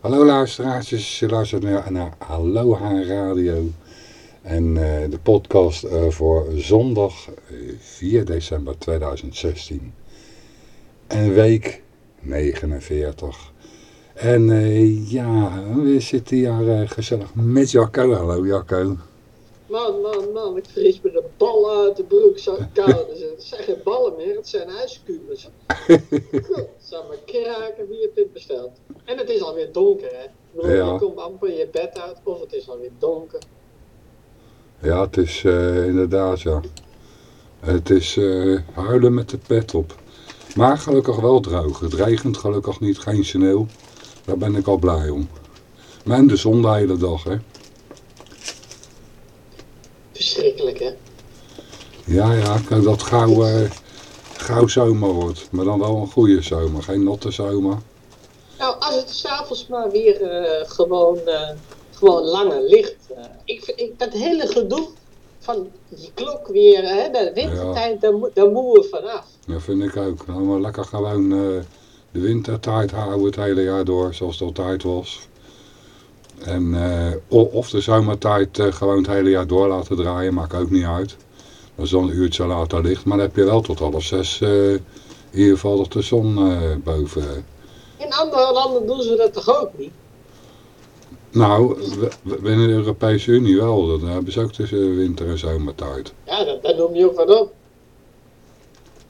Hallo luisteraars, je luistert naar, naar Aloha Radio. En uh, de podcast uh, voor zondag 4 december 2016. En week 49. En uh, ja, we zitten hier gezellig met Jacco. Hallo Jacco. Man, man, man, ik vries me de ballen uit de broek. Zo koud. het zijn geen ballen meer, het zijn ijskubus. Goed, zou maar kraken wie het dit bestelt. En het is alweer donker, hè. Bedoel, ja. Je komt amper je bed uit of het is alweer donker. Ja, het is uh, inderdaad, ja. Het is uh, huilen met de pet op. Maar gelukkig wel droog. Het regent gelukkig niet, geen sneeuw. Daar ben ik al blij om. Maar en de zon de hele dag, hè. Verschrikkelijk, hè? Ja, ja, kijk dat gauw, uh, gauw zomer wordt. Maar dan wel een goede zomer, geen natte zomer. Nou, als het s'avonds maar weer uh, gewoon, uh, gewoon langer ligt. ik vind ik, dat hele gedoe van die klok weer, hè, de wintertijd, ja. daar, daar moeten we vanaf. Ja, vind ik ook. Nou, maar lekker gewoon de wintertijd houden het hele jaar door, zoals het altijd was. En, of de zomertijd gewoon het hele jaar door laten draaien, maakt ook niet uit. Dat is dan een uurtje later licht, maar dan heb je wel tot half zes in ieder geval de zon boven. In andere landen doen ze dat toch ook niet? Nou, binnen de Europese Unie wel. Dan hebben ze ook tussen winter en zomertijd. Ja, dat, dat noem je ook wat op.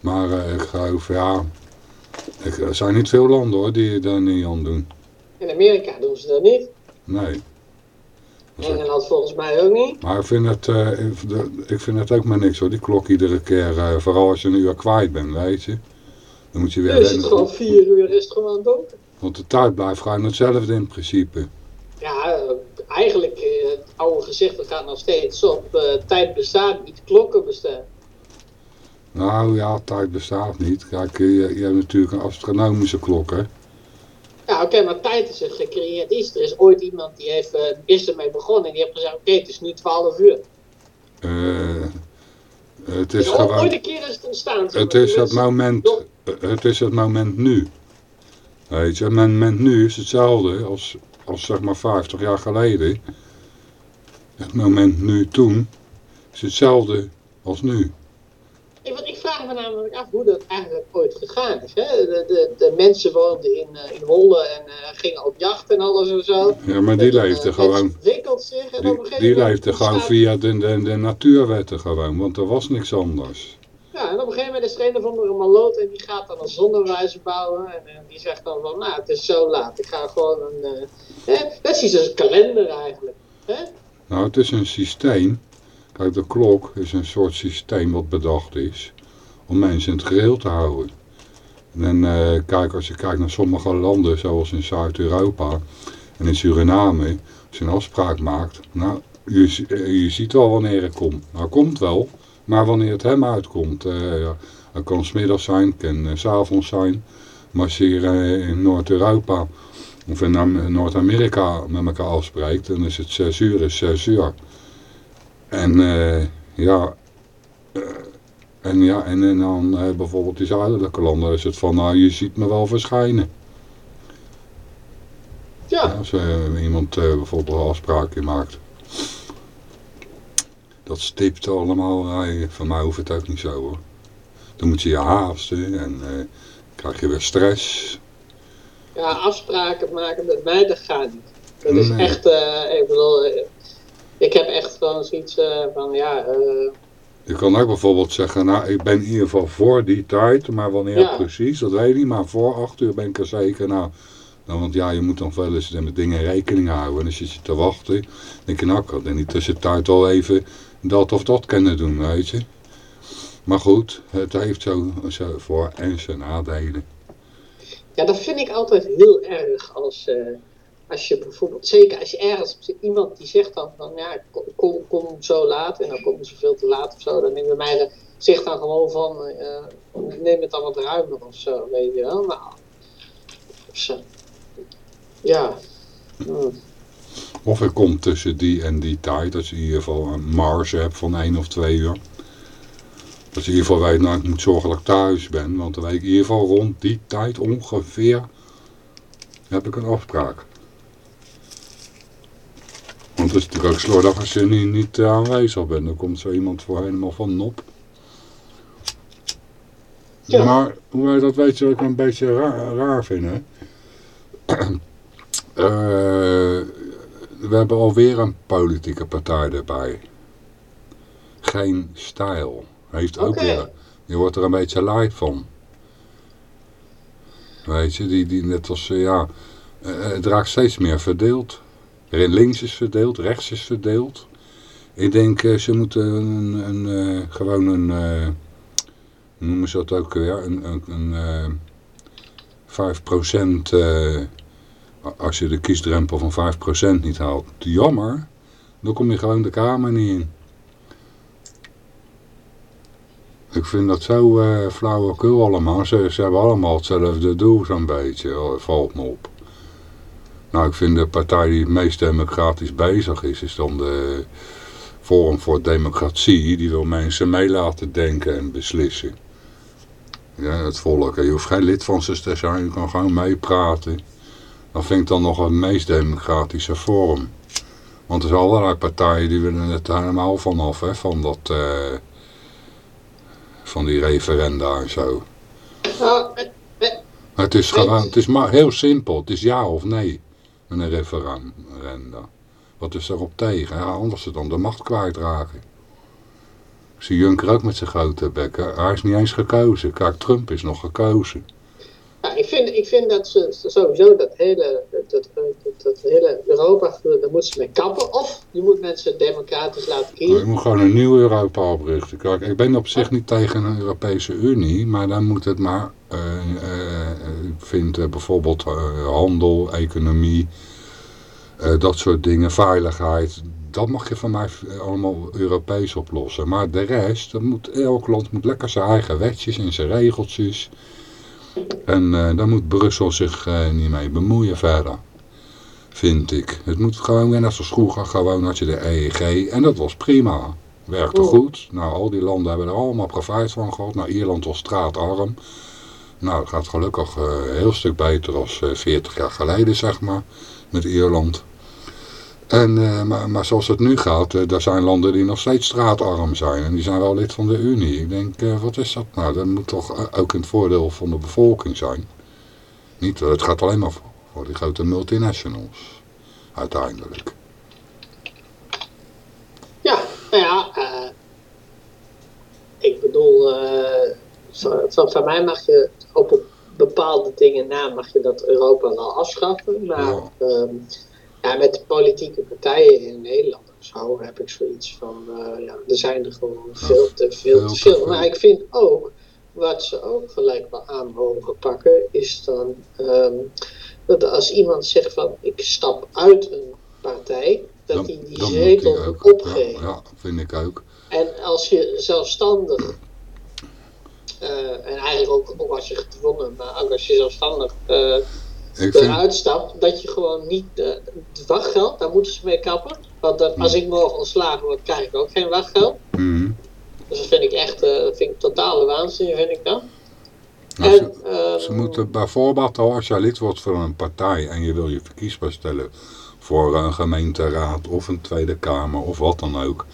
Maar ik geloof, ja... Ik, er zijn niet veel landen hoor die daar niet aan doen. In Amerika doen ze dat niet. Nee. Engeland volgens mij ook niet. Maar ik vind het, uh, ik vind het ook maar niks hoor, die klok iedere keer. Uh, vooral als je een uur kwijt bent, weet je. Dan moet je weer... is het gewoon vier uur, is het gewoon donker. Want de tijd blijft gewoon hetzelfde in principe. Ja, eigenlijk, het oude gezicht gaat nog steeds op. Uh, tijd bestaat niet, klokken bestaan. Nou ja, tijd bestaat niet. Kijk, je, je hebt natuurlijk een astronomische klok, hè. Ja, oké, maar tijd is er gecreëerd is. Er is ooit iemand die heeft, uh, is ermee begonnen en die heeft gezegd, oké, het is nu 12 uur. Uh, het is gewoon... Ooit een keer is het ontstaan. Het is het moment, het is het moment nu. Weet je, het moment nu is hetzelfde als, als zeg maar 50 jaar geleden. Het moment nu toen is hetzelfde als nu. Ik, ik vraag me namelijk af hoe dat eigenlijk ooit gegaan is. Hè? De, de, de mensen woonden in, uh, in Holle en uh, gingen op jacht en alles en zo. Ja, maar die leefden gewoon... ontwikkelt zich. En die op een die leefden gewoon via de, de, de natuurwetten gewoon, want er was niks anders. Ja, en op een gegeven moment is er een of andere maloot en die gaat dan een zonnewijzer bouwen. En, en, die zegt dan van, nou, het is zo laat. Ik ga gewoon een... Uh, hè? Dat is iets als een kalender eigenlijk. Hè? Nou, het is een systeem De klok is een soort systeem wat bedacht is om mensen in het geheel te houden. En uh, kijk, als je kijkt naar sommige landen, zoals in Zuid-Europa en in Suriname, als je een afspraak maakt, nou, je, je ziet wel wanneer het komt. Nou, komt wel, maar wanneer het hem uitkomt, ja, het kan smiddags zijn, het kan uh, s s'avonds zijn. Maar als je in Noord-Europa of in Noord-Amerika met elkaar afspreekt, dan is het 6 uur, is 6 uur. En uh, ja, uh, en ja, en, en dan uh, bijvoorbeeld die zuidelijke landen is het van, nou je ziet me wel verschijnen. Ja. ja als iemand bijvoorbeeld een afspraakje maakt. Dat stipt allemaal, van mij hoeft het ook niet zo hoor. Dan moet je je haasten en krijg je weer stress. Ja, afspraken maken met mij, dat gaat niet. Dat is nee. echt, ik bedoel, ik heb echt gewoon zoiets uh, van, ja... Uh... Je kan ook bijvoorbeeld zeggen, nou, ik ben in ieder geval voor die tijd, maar wanneer ja. precies, dat weet ik niet, maar voor acht uur ben ik er zeker, nou... Nou, want ja, je moet dan wel eens met dingen rekening houden. En als je zit te wachten, denk je, nou, ik had in die tussentijd al even dat of dat kunnen doen, weet je. Maar goed, het heeft zo, zo voor- en zijn nadelen. Ja, dat vind ik altijd heel erg als... Uh als je bijvoorbeeld, zeker als je ergens iemand die zegt dan van ja, kom, kom zo laat en dan komen ze veel te laat of zo, dan neem je mij zegt dan gewoon van uh, neem het dan wat ruimer of zo, weet je wel. Nou. Ja. Of ik kom tussen die en die tijd, als je in ieder geval een marge hebt van één of twee uur. Dat je in ieder geval weet, nou ik moet zorgen dat ik thuis ben, want dan weet ik in ieder geval rond die tijd ongeveer heb ik een afspraak. Het is natuurlijk ook slordig als je niet, niet eh, aanwezig bent. Dan komt zo iemand voor helemaal van nop. Ja. Maar hoe wij dat weet, wat ik een beetje raar, raar vind. Hè? Eh, we hebben alweer een politieke partij erbij. Geen stijl. Heeft ook weer. Je wordt er een beetje live van. Weet je, die, die net als, eh, ja, het raakt steeds meer verdeeld. Links is verdeeld, rechts is verdeeld. Ik denk, eh, ze moeten een, een, eh, gewoon een, eh, hoe noemen ze dat ook weer, een, een, een eh, 5% eh, als je de kiesdrempel van 5% niet haalt. Jammer, dan kom je gewoon de Kamer niet in. Ik vind dat zo eh flauwekul allemaal. Ze, ze hebben allemaal hetzelfde doel zo'n beetje, valt me op. Nou, ik vind de partij die het meest democratisch bezig is, is dan de Forum voor Democratie. Die wil mensen mee laten denken en beslissen. Ja, het volk. Je hoeft geen lid van ze te zijn, je kan gewoon meepraten. Dat vind ik dan nog het meest democratische forum. Want er zijn allerlei partijen die willen het helemaal vanaf, hè, van dat... eh, van die referenda en zo. Eh, eh, Maar het is gewoon, het is maar heel simpel. Het is ja of nee een referenda. Wat is erop tegen? Anders ze dan de macht kwijtraken. Ik zie Juncker ook met zijn grote bekken. Hij is niet eens gekozen. Kijk, Trump is nog gekozen. Ja, ik, vind, ik vind dat ze sowieso dat hele, dat, dat, hele Europa, daar moeten ze mee kappen. Of je moet mensen democratisch laten Maar je kiezen. moet gewoon een nieuw Europa oprichten. Kijk, ik ben op zich niet tegen een Europese Unie, maar dan moet het maar, eh, eh, ik vind eh, bijvoorbeeld handel, economie, dat soort dingen, veiligheid, dat mag je van mij allemaal Europees oplossen. Maar de rest, dat moet, elk land moet lekker zijn eigen wetjes en zijn regeltjes. En eh, daar moet Brussel zich eh, niet mee bemoeien verder vind ik. Het moet gewoon weer net zoals vroeger, gewoon had je de EEG en dat was prima. Werkte Oh. goed. Nou, al die landen hebben er allemaal profijt van gehad. Nou, Ierland was straatarm. Nou, het gaat gelukkig eh, een heel stuk beter als eh 40 jaar geleden, zeg maar, met Ierland. En, eh, maar, maar zoals het nu gaat, eh, er zijn landen die nog steeds straatarm zijn. En die zijn wel lid van de Unie. Ik denk, eh, wat is dat nou? Dat moet toch eh, ook in het voordeel van de bevolking zijn. Niet, eh, het gaat alleen maar voor, voor die grote multinationals. Uiteindelijk. Ja, nou ja, eh, ik bedoel, eh, van, van, mij mag je op op bepaalde dingen na mag je dat Europa wel afschaffen. Maar Ja. Ja, met de politieke partijen in Nederland of zo heb ik zoiets van, eh, ja, er zijn er gewoon veel te veel te veel. Maar ik vind ook, wat ze ook gelijk wel aan mogen pakken, is dan ehm, dat als iemand zegt van ik stap uit een partij, dat hij die zetel opgeeft. Ja, ja, vind ik ook. En als je zelfstandig, eh, en eigenlijk ook, ook als je gedwongen, maar ook als je zelfstandig eh, Ik vind, eruit stapt, dat je gewoon niet eh, het wachtgeld, daar moeten ze mee kappen. Want als ik morgen ontslagen word, krijg ik ook geen wachtgeld. Mhm. Dus dat vind ik echt, eh, dat vind ik totale waanzin, vind ik dat. Nou, ze, en, ehm, ze moeten bijvoorbeeld al als je lid wordt van een partij en je wil je verkiesbaar stellen voor een gemeenteraad of een Tweede Kamer of wat dan ook.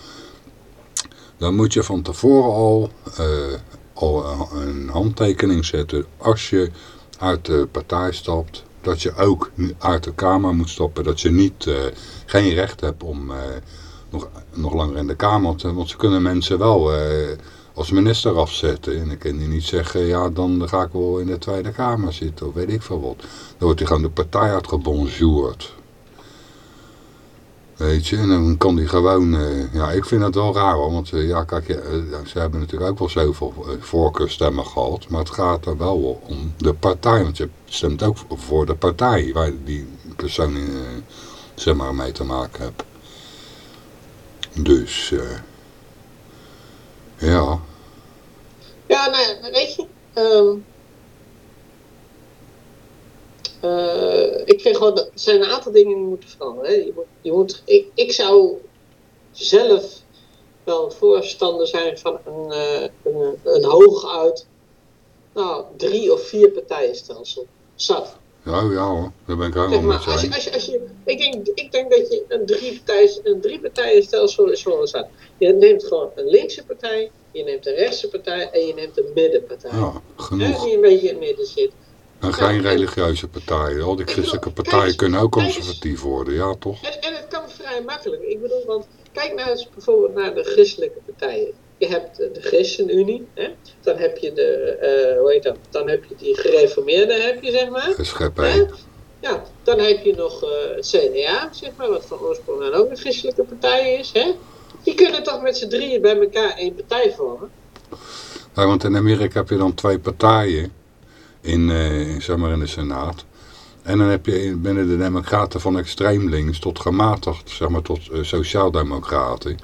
Dan moet je van tevoren al, eh, al een handtekening zetten als je uit de partij stapt. Dat je ook uit de Kamer moet stappen. Dat je niet, eh, geen recht hebt om eh, nog, nog langer in de Kamer te... Want ze kunnen mensen wel eh, als minister afzetten. En dan kan die niet zeggen, ja dan ga ik wel in de Tweede Kamer zitten of weet ik veel wat. Dan wordt hij gewoon de partij uitgebonjourd. Weet je, en dan kan die gewoon, eh, ja ik vind het wel raar hoor, want eh, ja kijk, eh, ze hebben natuurlijk ook wel zoveel voorkeurstemmen gehad, maar het gaat er wel om de partij, want je stemt ook voor de partij waar die persoon zeg maar mee te maken hebt. Dus, ja, Ja, nou ja, weet je. ehm, eh, ik vind gewoon, dat er zijn een aantal dingen die moeten veranderen. Hè. Je moet, je moet, ik, ik zou zelf wel een voorstander zijn van een, eh, een, een hooguit nou, drie of vier partijenstelsel. Zat. Ja, ja hoor, daar ben ik helemaal als je, eens. als je, als je, ik, denk, ik denk dat je een drie partijen, een drie partijenstelsel is zoals staat. Je neemt gewoon een linkse partij, je neemt een rechtse partij en je neemt een middenpartij. Ja, die een beetje in het midden zit. En geen religieuze partijen. Al die christelijke partijen kunnen ook conservatief worden, ja toch? En, en het kan vrij makkelijk. Ik bedoel, want kijk nou eens bijvoorbeeld naar de christelijke partijen. Je hebt eh, de ChristenUnie, hè? dan heb je de, eh, hoe heet dat, dan heb je die gereformeerden, heb je zeg maar. Ja, dan heb je nog eh, het CDA, zeg maar, wat van oorsprong dan ook een christelijke partij is. Hè? Die kunnen toch met z'n drieën bij elkaar één partij vormen? Ja, want in Amerika heb je dan twee partijen in, eh, zeg maar in de Senaat. En dan heb je in- binnen de democraten van extreem links tot gematigd, zeg maar tot eh, sociaaldemocraten.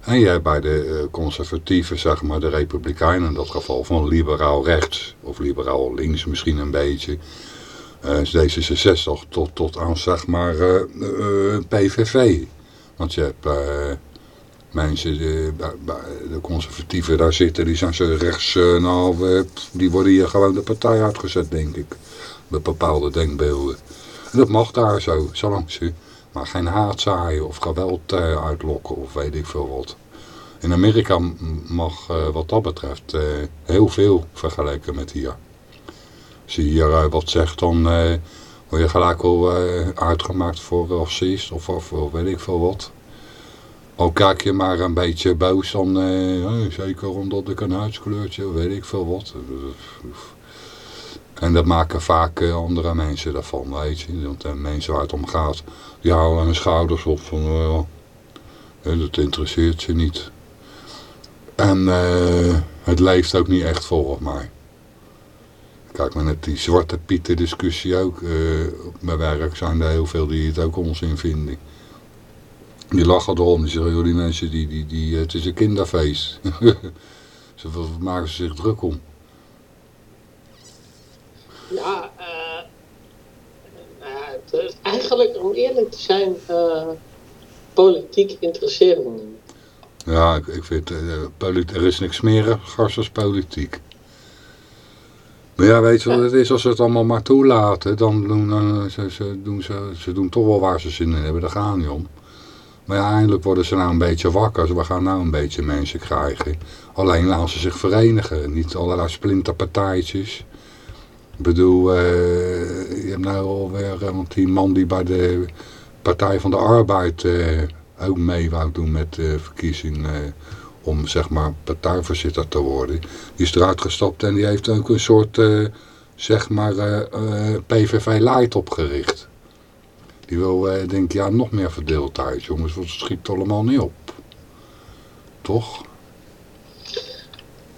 En hebt bij de eh, conservatieven, zeg maar de republikeinen in dat geval, van liberaal rechts of liberaal links misschien een beetje. eh, is D66 tot, tot aan zeg maar PVV. Want je hebt mensen, eh, bij de conservatieven daar zitten, die zijn zo rechts, nou, die worden hier gewoon de partij uitgezet, denk ik. Met bepaalde denkbeelden. En dat mag daar zo, zolang ze maar geen haat zaaien of geweld eh, uitlokken of weet ik veel wat. In Amerika mag wat dat betreft heel veel vergeleken met hier. Als je hier wat zegt, dan word je gelijk al uitgemaakt voor racist of, of weet ik veel wat. Al kijk je maar een beetje boos, dan eh, eh, zeker omdat ik een huidskleurtje, weet ik veel wat. En dat maken vaak eh, andere mensen daarvan, weet je. Want de mensen waar het om gaat, die halen hun schouders op van, eh, eh, dat interesseert ze niet. En eh, het leeft ook niet echt volgens mij. Kijk maar net die zwarte pieten discussie ook. eh, op mijn werk zijn er heel veel die het ook onzin vinden. Die lachen erom, die zeggen, joh, die mensen, die, die, die, het is een kinderfeest. Zoveel maken ze zich druk om. Ja, eh, is eigenlijk, om eerlijk te zijn, eh, politiek interesseert me niet. Ja, ik, ik vind, eh, er is niks smerigers als politiek. Maar ja, weet je wat het is? Als ze het allemaal maar toelaten, dan doen eh, ze, ze, doen ze, ze doen toch wel waar ze zin in hebben. Daar gaat niet om. Maar ja, eindelijk worden ze nou een beetje wakker. We gaan nou een beetje mensen krijgen. Alleen laten ze zich verenigen. Niet allerlei splinterpartijtjes. Ik bedoel, eh, je hebt nou alweer, eh, want die man die bij de Partij van de Arbeid eh, ook mee wou doen met de verkiezing om zeg maar partijvoorzitter te worden. Die is eruit gestapt en die heeft ook een soort zeg maar eh, eh, PVV Light opgericht. Die wil, eh, denk ik, ja, nog meer verdeeldheid, jongens, want het schiet allemaal niet op. Toch?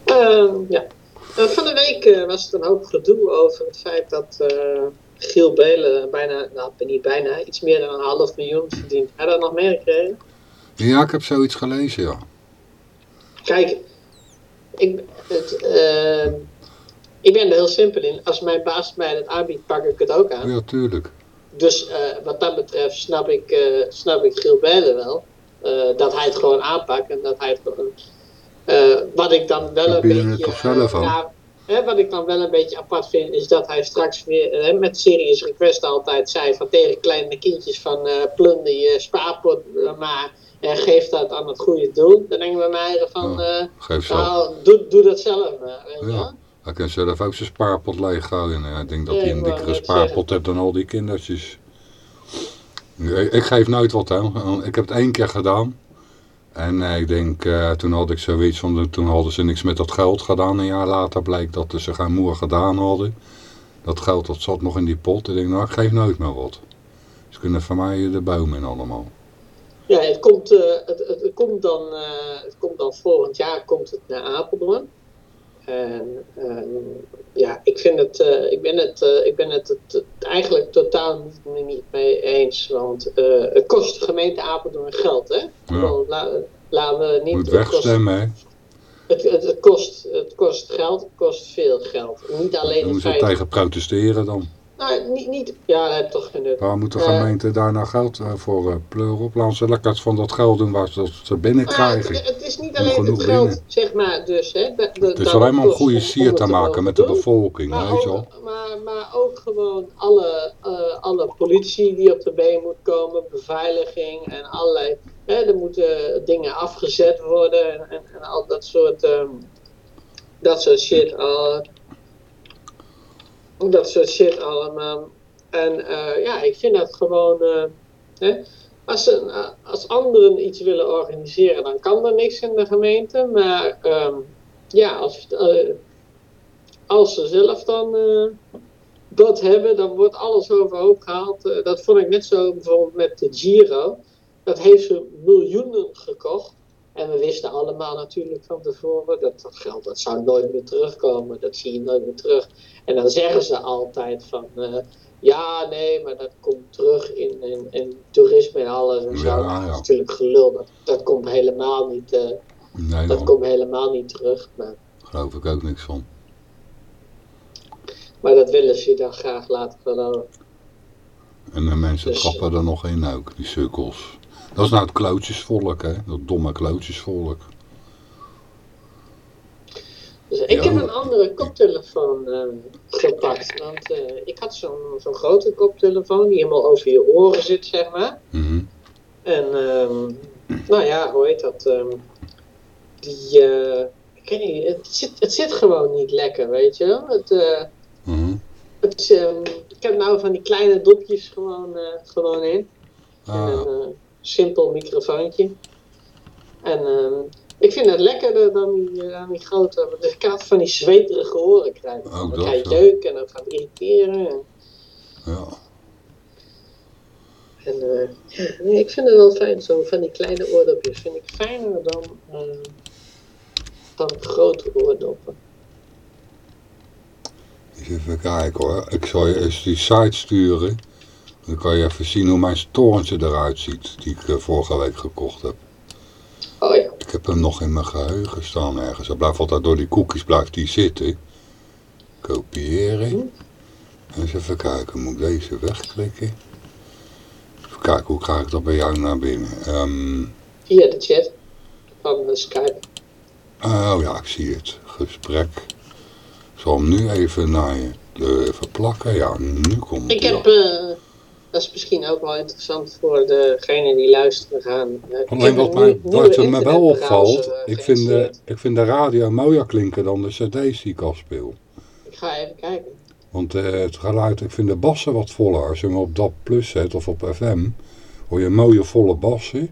Ehm, ja. Eh, van de week eh, was het een hoop gedoe over het feit dat eh, Giel Belen bijna, nou niet bijna, iets meer dan een half miljoen verdient. Heb je dat nog meegekregen? Ja, ik heb zoiets gelezen, ja. Kijk, ik, het, eh, ik ben er heel simpel in. Als mijn baas mij dat aanbiedt, pak ik het ook aan. Ja, tuurlijk. Dus eh, wat dat betreft snap ik, eh, snap ik Giel Belen wel. eh, dat hij het gewoon aanpakt en dat hij het gewoon... wat ik dan wel een beetje... hè, wat ik dan wel een beetje apart vind, is dat hij straks weer met Serious Request altijd zei van tegen kleine kindjes van plunder je spaarpot maar en geef dat aan het goede doel. Dan denken we mij van, Ja, nou, doe, doe dat zelf maar. Ja. Hij kan zelf ook zijn spaarpot leeggooien. Ik denk dat hij een dikkere spaarpot heeft dan al die kindertjes. Ik, ik geef nooit wat, hè. Ik heb het één keer gedaan. En eh, ik denk, eh, toen had ik zoiets van, toen hadden ze niks met dat geld gedaan. Een jaar later bleek dat ze geen moer gedaan hadden. Dat geld dat zat nog in die pot. Ik denk, nou, ik geef nooit meer wat. Ze kunnen van mij de boom in allemaal. Ja, het komt, eh, het, het, het komt dan, het komt dan volgend jaar komt het naar Apeldoorn. En ehm, ja, ik vind het, eh, ik ben het, eh, ik ben het, het, eigenlijk totaal niet, niet mee eens. Want eh, het kost de gemeente Apeldoorn geld, hè? Gewoon, la- laten we niet. Moet kost- wegstemmen, hè. Het, het, het, kost, het kost geld, het kost veel geld. Niet alleen het ze tegen protesteren dan. Nou, niet, niet ja, toch geen nut. Waar moet de Eh, gemeente daar nou geld eh, voor uh, pleuren op? Laten ze lekker van dat geld doen waar ze, binnenkrijgen. Het, het is niet alleen het geld, binnen. zeg maar, dus. Hè, dat, dat, Het is alleen maar om goede sier te maken met de bevolking, Maar weet je wel. ook, maar, maar ook gewoon alle, alle politie die op de been moet komen, beveiliging en allerlei. Hè, er moeten dingen afgezet worden en, en, en al dat soort, ehm, dat soort shit. Al, dat soort shit allemaal. En eh, ja, ik vind dat gewoon. eh, hè, als, als anderen iets willen organiseren, dan kan er niks in de gemeente. Maar ehm, ja, als, eh, als ze zelf dan dat hebben, dan wordt alles overhoop gehaald. Eh, dat vond ik net zo bijvoorbeeld met de Giro. Dat heeft ze miljoenen gekocht. En we wisten allemaal natuurlijk van tevoren dat dat geld dat zou nooit meer terugkomen. Dat zie je nooit meer terug. En dan zeggen ze altijd van eh, ja, nee, maar dat komt terug in, in, in toerisme en alles en zo. Ja, Nou, dat ja. is natuurlijk gelul. Dat, dat komt helemaal niet. eh, Nee, dat komt helemaal niet terug. Maar, geloof ik ook niks van. maar dat willen ze je dan graag laten geloven. En de mensen Dus- trappen er nog in ook, die sukkels. Dat is nou het klootjesvolk, hè. Dat domme klootjesvolk. Dus ik Ja. heb een andere koptelefoon eh, gepakt. Want eh, ik had zo'n zo'n grote koptelefoon die helemaal over je oren zit, zeg maar. Mhm. En ehm, nou ja, hoe heet dat? ehm, die, eh, ik weet niet, het zit, het zit gewoon niet lekker, weet je wel. Het, eh, Mhm. het, ehm, ik heb nou van die kleine dopjes gewoon, gewoon in. Ah, simpel microfoontje. En ehm, ik vind het lekkerder dan die, dan die grote. Want ik kan van die zweterige oren krijgen. Ook dan dat, krijg je jeuk en dat gaat irriteren. En, ja. en eh, ja, nee, ik vind het wel fijn. Zo van die kleine oordopjes vind ik fijner dan, eh, dan grote oordoppen. Even kijken hoor. Ik zal je eens die site sturen. Dan kan je even zien hoe mijn torentje eruit ziet. Die ik eh, vorige week gekocht heb. Oh ja, Ik heb hem nog in mijn geheugen staan ergens. Hij blijft altijd door die cookies blijft die zitten. Kopiëren. Eens even kijken. Moet ik deze wegklikken? Even kijken hoe krijg ik dat bij jou naar binnen. Ehm, via de chat van eh, Skype. oh ja, ik zie het. Gesprek. Ik zal hem nu even naar je eh, even plakken. Ja, nu komt Ik heb, al. Eh, dat is misschien ook wel interessant voor degenen die luisteren gaan. eh, Alleen wat, mij, wat me wel internetbrowser, opvalt, eh, ik vind, de, ik vind de radio mooier klinken dan de cd's die ik afspeel. Ik ga even kijken. Want eh, het geluid, ik vind de bassen wat voller. Als je hem op DAB Plus zet of op FM, hoor je mooie volle bassen.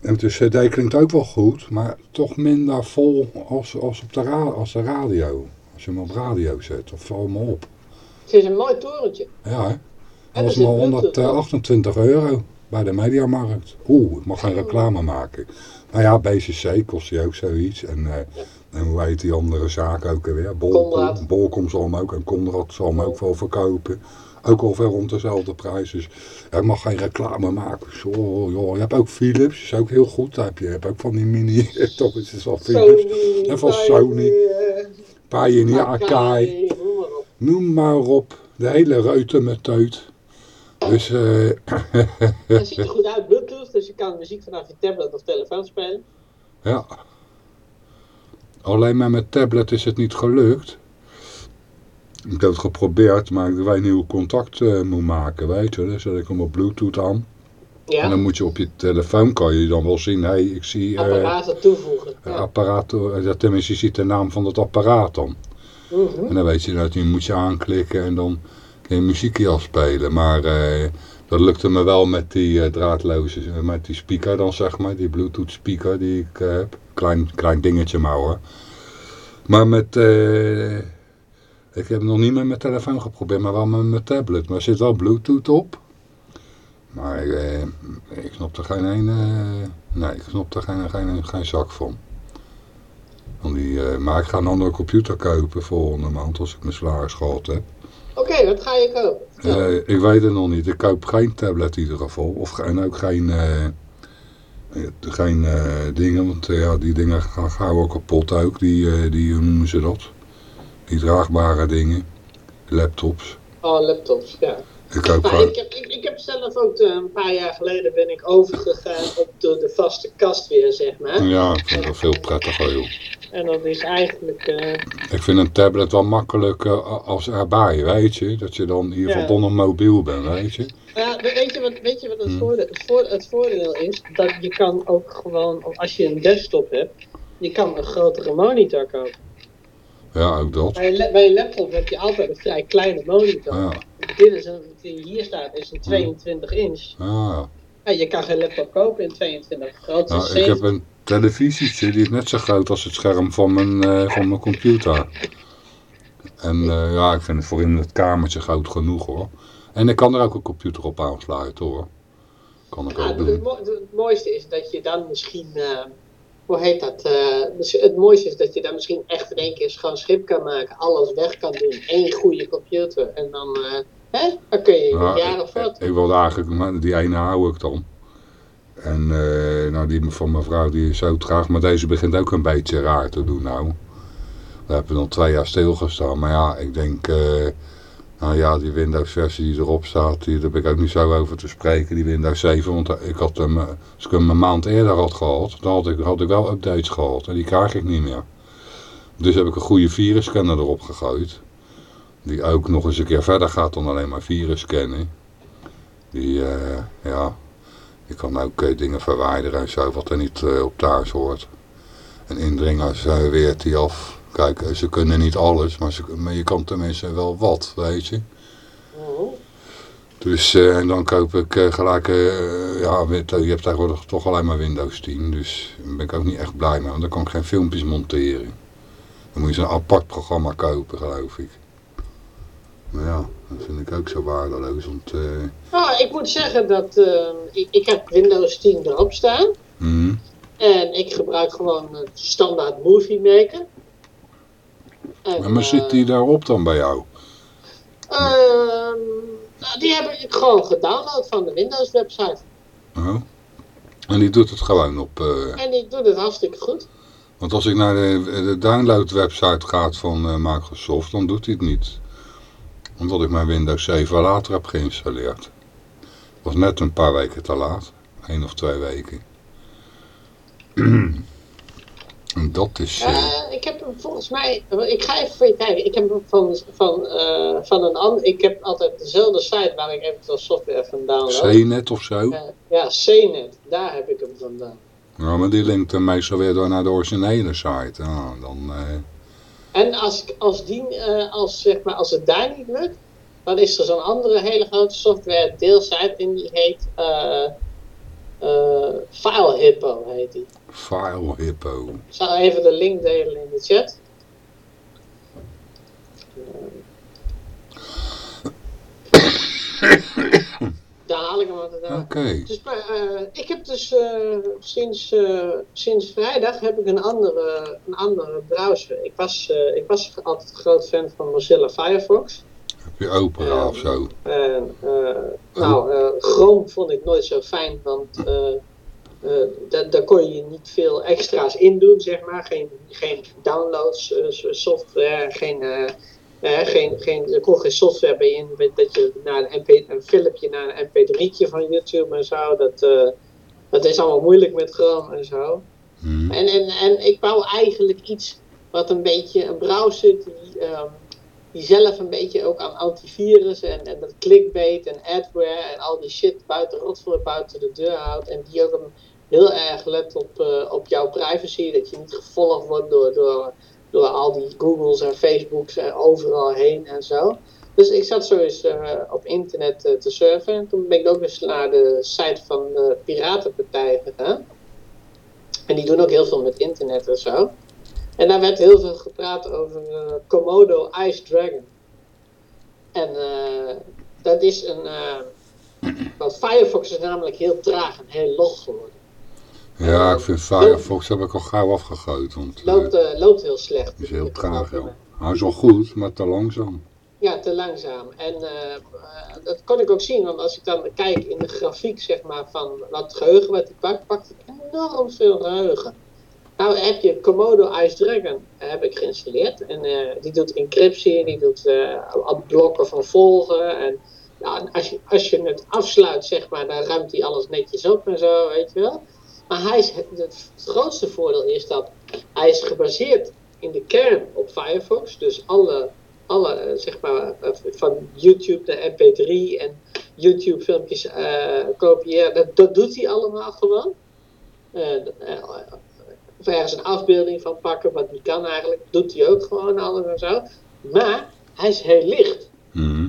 En de cd klinkt ook wel goed, maar toch minder vol als, als, op de, ra als de radio. Als je hem op radio zet, of val me op. Het is een mooi torentje. Ja, hè? Dat was maar Bluetooth op. 128 euro bij de Mediamarkt. Oeh, ik mag geen reclame maken. Nou ja, BCC kost die ook zoiets. En, eh, en hoe heet die andere zaak ook alweer? Bolkom, Conrad. Bolkom zal hem ook en Conrad zal hem ook wel verkopen. Ook ongeveer rond dezelfde prijs. Dus ik mag geen reclame maken. Zo, joh. Je hebt ook Philips, is ook heel goed. Heb je, je hebt ook van die mini, toch is het wel Philips. Sony, En van Sony. Pioneer, Akai. Noem maar op. De hele ruiten met teut. Dus eh, Het ziet er goed uit, Bluetooth, dus je kan muziek vanaf je tablet of telefoon spelen. ja. Alleen met mijn tablet is het niet gelukt. Ik heb het geprobeerd, maar ik weet niet hoe contact eh, moet maken, weet je. Dan zet ik hem op bluetooth aan. En dan Ja, moet je op je telefoon, kan je dan wel zien, hey, ik zie eh apparaten toevoegen. Ja. apparaat, eh, ja, tenminste je ziet de naam van het apparaat dan. Mhm. En dan weet je dat, die moet je aanklikken en dan muziekje afspelen. Maar eh, dat lukte me wel met die eh, draadloze, eh, met die speaker dan zeg maar, die bluetooth speaker die ik eh, heb. Klein, klein dingetje maar hoor. Maar met, eh, ik heb nog niet met mijn telefoon geprobeerd, maar wel met mijn tablet. Maar er zit wel bluetooth op. Maar eh, ik snap er geen ene, nee, ik snap er geen, geen, geen zak van. Die, eh, maar ik ga een andere computer kopen volgende maand als ik mijn salaris gehad heb. Oké, wat ga je kopen? Eh, ik weet het nog niet. Ik koop geen tablet in ieder geval. Of, en ook geen, eh, geen eh, dingen. Want ja, die dingen gaan gauw ook kapot ook. Die, die, noemen ze dat? Die draagbare dingen. Laptops. Oh, laptops, ja. Ik ook Nou, ik, heb, ik, ik heb zelf ook eh, een paar jaar geleden ben ik overgegaan op de, de vaste kast weer, zeg maar. Ja, ik vind dat veel prettiger, joh. En dat is eigenlijk... eh, Ik vind een tablet wel makkelijk eh, als erbij, weet je. Dat je dan in ieder geval Ja. nog mobiel bent, weet je. Ja, weet je wat, weet je wat het, Hmm. voordeel, het, voor- het voordeel is? Dat je kan ook gewoon, als je een desktop hebt, je kan een grotere monitor kopen. Ja, ook dat. Bij een, la- bij een laptop heb je altijd een vrij kleine monitor. Ja, Dit is een, die hier staat is een 22 inch. ja. Ja, je kan geen laptop kopen in 22. Groot Nou, is ik heb een televisietje, die is net zo groot als het scherm van mijn, eh, van mijn computer. En eh, ja, ik vind het voor in het kamertje groot genoeg hoor. En ik kan er ook een computer op aansluiten hoor. Kan ik Ja, ook het, doen. mo- het mooiste is dat je dan misschien, eh, hoe heet dat? eh, dus het mooiste is dat je dan misschien echt in één keer schoon schip kan maken, alles weg kan doen, één goede computer en dan, eh, hè? dan kun je Ja, een jaar of ik, wat. ik wilde eigenlijk, maar die ene hou ik dan. En eh, nou, die van mijn vrouw die is zo traag, maar deze begint ook een beetje raar te doen nou. We hebben dan twee jaar stilgestaan, maar ja, ik denk, nou ja, die Windows versie die erop staat, die, daar ben ik ook niet zo over te spreken, die Windows 7. Want ik had hem, eh, als ik hem een maand eerder had gehad, dan had ik, had ik wel updates gehad en die krijg ik niet meer. Dus heb ik een goede virusscanner erop gegooid. Die ook nog eens een keer verder gaat dan alleen maar virus scannen. Die, eh, ja, je kan ook eh, dingen verwijderen en zo wat er niet eh, op thuis hoort. En indringers eh, weert die af. Kijk, eh, ze kunnen niet alles, maar, ze, maar je kan tenminste wel wat, weet je. Mhm. Dus, eh, en dan koop ik eh, gelijk, ja, je hebt tegenwoordig toch alleen maar Windows 10. Dus daar ben ik ook niet echt blij mee, want dan kan ik geen filmpjes monteren. Dan moet je zo'n apart programma kopen, geloof ik. Maar ja, dat vind ik ook zo waardeloos, want... Nou, ik moet zeggen dat ik, ik heb Windows 10 erop staan mhm. en ik gebruik gewoon het standaard Movie Maker. En, maar zit die daarop dan bij jou? Ehm, nou, die heb ik gewoon gedownload van de Windows website. Oh. En die doet het gewoon op... eh, En die doet het hartstikke goed. want als ik naar de, de download website ga van eh, Microsoft, dan doet hij het niet. Omdat ik mijn Windows 7 later heb geïnstalleerd. was net een paar weken te laat. Eén of twee weken. en dat is... eh, ik heb hem volgens mij, ik ga even voor je kijken. Ik heb hem van, van, eh, van een ander, ik heb altijd dezelfde site waar ik eventueel software van download. CNET of zo. Ja, CNET, daar heb ik hem vandaan. Ja, maar die linkt dan meestal weer door naar de originele site. Ja, dan... eh, En als, als, die, als, zeg maar, als het daar niet lukt, dan is er zo'n andere hele grote software deelsite en die heet eh eh, File Hippo heet die. File Hippo. Ik zal even de link delen in de chat. Daar haal ik hem uit. Oké. Dus, eh, ik heb dus eh, sinds, eh, sinds vrijdag heb ik een andere, een andere browser. Ik was, ik was altijd een groot fan van Mozilla Firefox. Heb je Opera of zo? En, nou, Chrome vond ik nooit zo fijn, want eh, da- daar kon je niet veel extra's in doen, zeg maar. Geen, geen downloads, eh, software, geen, eh, geen, geen, er kon geen software bij in dat je naar een, MP, een filmpje naar een mp3'tje van YouTube en zo. Dat, dat is allemaal moeilijk met Chrome en zo. Hm. En, en, en ik wou eigenlijk iets wat een beetje een browser die, ehm, die zelf een beetje ook aan antivirus en, en dat clickbait en adware en al die shit buiten rotvoort buiten de deur houdt. En die ook een, heel erg let op, eh, op jouw privacy. Dat je niet gevolgd wordt door, door, al die Googles en Facebooks en overal heen en zo. Dus ik zat zo eens eh, op internet eh, te surfen. En toen ben ik ook eens naar de site van de Piratenpartij gegaan. En die doen ook heel veel met internet en zo. En daar werd heel veel gepraat over eh, Komodo Ice Dragon. En eh, dat is een. eh, want Firefox is namelijk heel traag en heel log geworden. Ja, ik vind Firefox heb ik al gauw afgegooid. Want eh, Loopt, eh, loopt heel slecht. het is heel traag, joh. Hij is wel goed, maar te langzaam. Ja, te langzaam. En eh, eh, dat kon ik ook zien, want als ik dan kijk in de grafiek zeg maar, van wat geheugen wat hij pakt, pakt hij enorm veel geheugen. Nou heb je Komodo Ice Dragon, heb ik geïnstalleerd. En eh, die doet encryptie, die doet blokken van volgen. En ja, als, je, als je het afsluit, zeg maar, dan ruimt hij alles netjes op en zo, weet je wel. Maar hij is, het grootste voordeel is dat hij is gebaseerd in de kern op Firefox. Dus alle, alle eh, zeg maar, van YouTube de MP3 en YouTube filmpjes uh, kopiëren, dat, dat, doet hij allemaal gewoon. Uh, of ergens een afbeelding van pakken, wat die kan eigenlijk, doet hij ook gewoon alles en zo. Maar hij is heel licht. Mhm.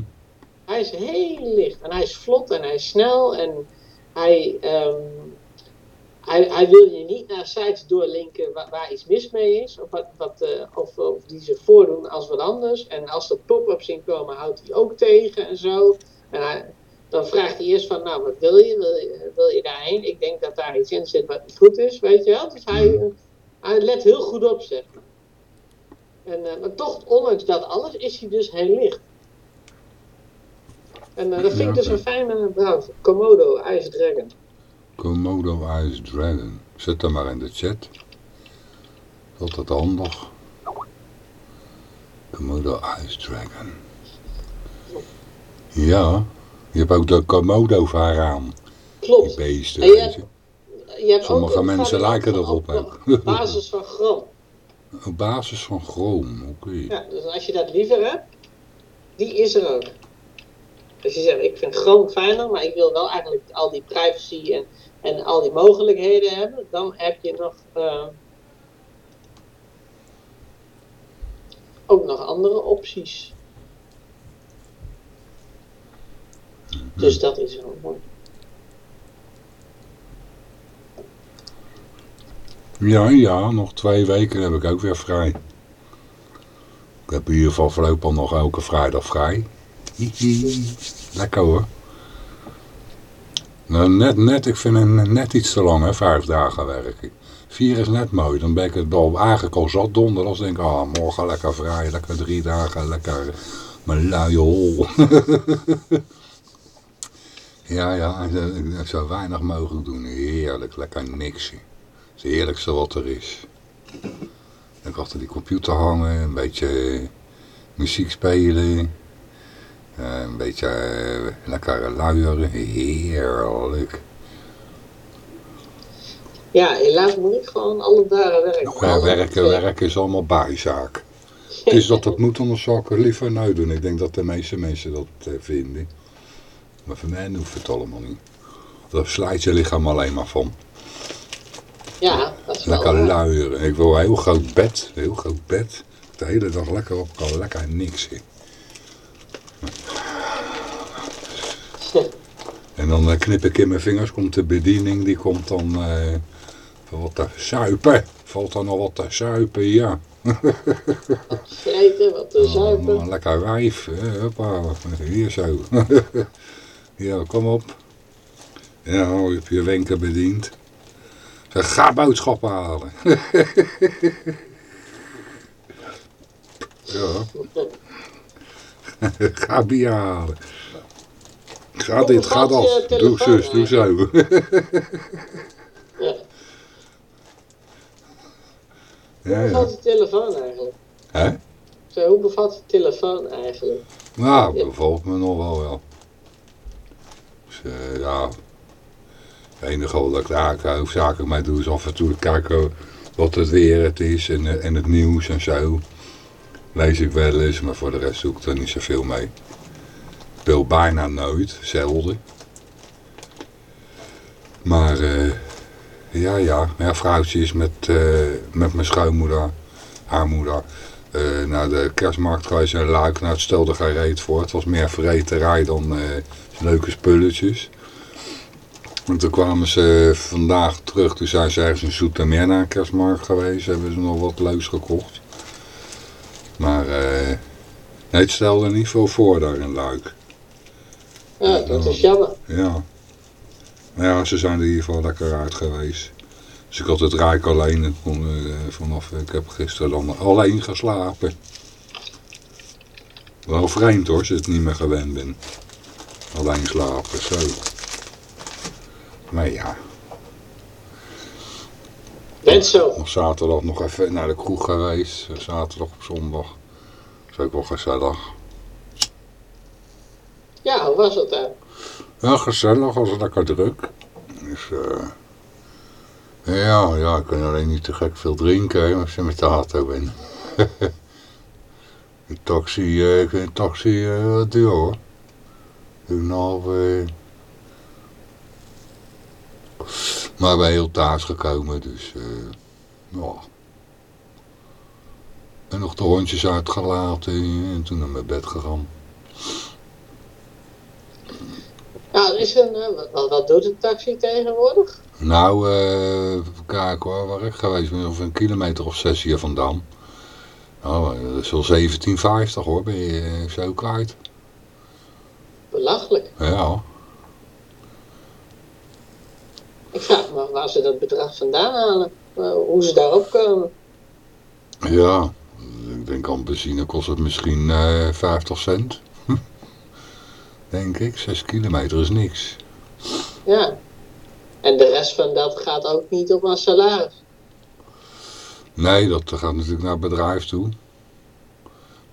Hij is heel licht en hij is vlot en hij is snel en hij, um, hij, hij, wil je niet naar sites doorlinken waar, waar iets mis mee is, of, wat, wat, uh, of, of, die zich voordoen als wat anders. En als er pop-ups in komen, houdt hij ook tegen en zo. En hij, dan vraagt hij eerst van, nou, wat wil je? Wil je, wil je daarheen? Ik denk dat daar iets in zit wat niet goed is, weet je wel. Dus hij, hij let heel goed op, zeg maar. En, uh, maar toch, ondanks dat alles, is hij dus heel licht. En uh, dat vind ik dus een fijne browser. Komodo Ice Dragon. Komodo Ice Dragon. Zet hem maar in de chat. Altijd handig. Komodo Ice Dragon. Ja, je hebt ook de Komodo-varaan. Klopt. Die beesten, En je hebt- je. Je hebt Sommige ook mensen lijken erop, op- basis van gram. Op basis van chroom, oké. Ja, dus als je dat liever hebt, die is er ook. Als je zegt, ik vind gram fijner, maar ik wil wel eigenlijk al die privacy en, en al die mogelijkheden hebben, dan heb je nog eh, ook nog andere opties. Dus dat is wel mooi. Ja, ja, nog twee weken heb ik ook weer vrij. Ik heb in ieder geval voorlopig nog elke vrijdag vrij. Hihi. Lekker hoor. Nou, net, net, ik vind het net iets te lang, hè, vijf dagen werken. Vier is net mooi, dan ben ik het al eigenlijk zat donderdag. Denk ik, ah, morgen lekker vrij, lekker drie dagen, lekker mijn luie hol. ja, ja, ik- ik zo weinig mogelijk doen. Heerlijk, lekker niks. Het heerlijkste wat er is. Kan achter die computer hangen, een beetje eh, muziek spelen. Eh, een beetje eh, lekker luieren. Heerlijk. Ja, helaas moet ik gewoon alle dagen werken. Nou, ja, Alle werken, werken is allemaal bijzaak. Het is dat het moet, anders zou ik er liever nou doen. Ik denk dat de meeste mensen dat eh, vinden. Maar voor mij hoeft het allemaal niet. Daar slijt je lichaam alleen maar van. Ja, dat is wel Lekker waar. luieren. Ik wil een heel groot bed. Een heel groot bed. De hele dag lekker op kan. Lekker niks. En dan eh, knip ik in mijn vingers. Komt de bediening. Die komt dan van wat te zuipen. Valt dan nog wat te zuipen. Ja. Vreten, wat te Oh, zuipen. een lekker wijf. Hoppa. Hier zo. ja, kom op. Ja, je hebt je wenken bediend. Zeg, ga boodschappen halen. ja. ga bier halen. Ga dit, ga dat. Doe telefoon zus, doe zo. Ja. ja, Hoe ja. bevalt de telefoon eigenlijk? Hè? Zo, hoe bevalt de telefoon eigenlijk? Nou, bevalt me nog wel wel. Dus eh, ja, het enige wat ik daar hoofdzakelijk mee doe is af en toe kijken wat het weer het is en, eh, en het nieuws en zo. Lees ik wel eens, maar voor de rest doe ik er niet zoveel mee. Ik speel bijna nooit, zelden. Maar eh, ja, ja, mijn vrouwtje is met, eh, met mijn schoonmoeder, haar moeder, eh, naar de kerstmarkt geweest in Luik. Nou, het stelde reet voor. Het was meer vreterij dan leuke spulletjes. En toen kwamen ze vandaag terug. Toen zijn ze ergens in Zoetermeer naar een kerstmarkt geweest. Hebben ze nog wat leuks gekocht. Maar eh, nee, het stelde niet veel voor daar in Luik. Ja, dat is jammer. Ja. Maar ja, ze zijn er in ieder geval lekker uit geweest. Dus ik had het rijk alleen. en kon, eh, vanaf, ik heb gisteren dan alleen geslapen. Wel vreemd hoor, als je het niet meer gewend bent. Alleen slapen, zo. Maar ja. Net zo. Nog zaterdag nog even naar de kroeg geweest. Zaterdag op zondag. Dat is ook wel gezellig. Ja, hoe was het daar? Ja, gezellig. Was het lekker druk. Dus, eh ja, ja, ik kan alleen niet te gek veel drinken hè, als je met de auto bent. een taxi, eh, ik vind een taxi eh, wat duur hoor. Nou, eh, maar ben heel thuis gekomen, dus ja. En nog de hondjes uitgelaten en toen naar mijn bed gegaan. Er is een, eh, wat, wat doet een taxi tegenwoordig? Nou, eh even kijken hoor, waar ik geweest ben, of een kilometer of zes hier vandaan. Nou, dat is wel 17,50 hoor, ben je zo kwijt. Belachelijk. Ja, Ik vraag me af waar ze dat bedrag vandaan halen. eh, hoe ze daarop komen. ja. Ik denk aan benzine kost het misschien eh 50 cent. denk ik, 6 kilometer is niks. Ja. En de rest van dat gaat ook niet op een salaris. Nee, dat gaat natuurlijk naar het bedrijf toe.